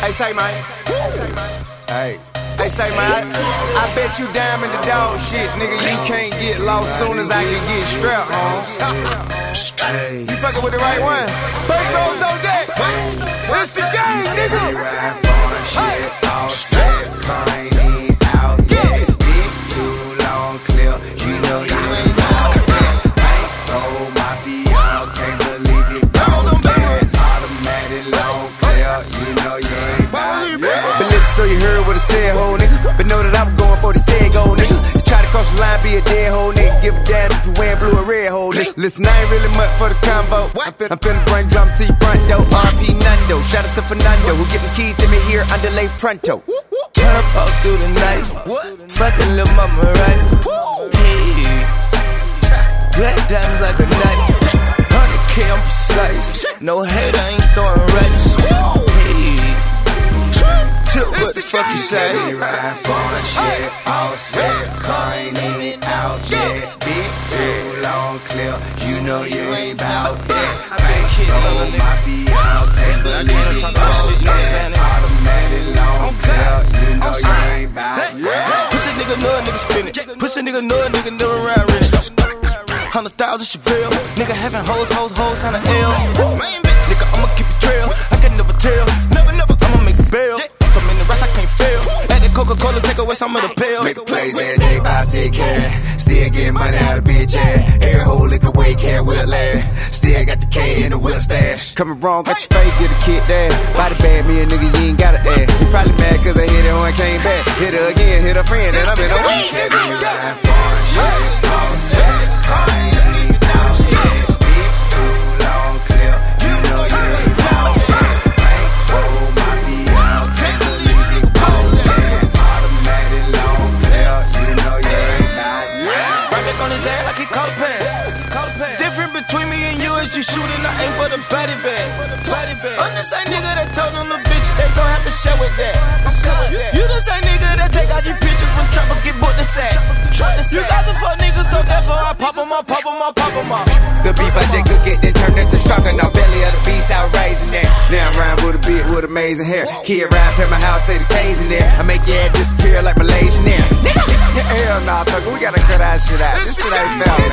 Hey, say, man. Hey. Hey, say, man, I, I bet you in the dog shit, nigga. You can't get lost soon as I can get strapped, huh? hey. You fucking with the right one? Bank goes on deck. It's the game, nigga. Shit, But listen, so you heard what I said, ho, nigga. But know that I'm going for the said go, nigga. Try to cross the line, be a dead hoe, nigga. Give a damn if you wearing blue or red, ho. Listen, listen, I ain't really much for the combo. I'm finna, I'm finna bring drum to your front door. RP Nando, shout out to Fernando, who give the key to me here under lay pronto. Turn up all through the night. Fucking little mama, right? Hey. Black diamonds like a knife. 100k, I'm precise. No hater, ain't throwing rights. Fuck you say? Steady ride for shit, all set, car ain't even out yet. Big too long, clear. You know you ain't bout that. Bank roll mafia, can't believe it talk that shit, you know what I'm saying? Automatic long, clear. You know you ain't bout that. Pussy nigga know a nigga spin it. Pussy nigga know a nigga never ride rich. Hundred thousand Chevelle. Nigga having hoes, hoes, hoes on the L's. Nigga, I'ma keep it trail. I can never tell. Coca-Cola, take away some of the pill. Make plays every day by sick care. Still get money out of bitch ass. Every whole liquor way care will last. Still got the K in the wheel stash. Coming wrong, got your face, get a kid there. Body bad, me a nigga, you ain't got it there. You probably mad cause I hit her when I came back. Hit her again, hit her friend, and I'm in a week. On his ass like he pan. Different between me and you is you shooting, I aim for the fatty bag. I'm the same nigga that told them the bitch they gon' have to share with that. You the same nigga that take out your pictures when trappers get booked the sack. You got the fuck niggas, so therefore I pop 'em, I pop 'em, I pop 'em off. Beef I just cook it, then turned into stronger. Now belly of the beast, out raising that. Now I'm riding with a bitch with amazing hair. Kid ride past my house, say the K's in there. I make your head disappear like Malaysian air. Hell nah, Tucker, we gotta cut that shit out. This shit ain't fair,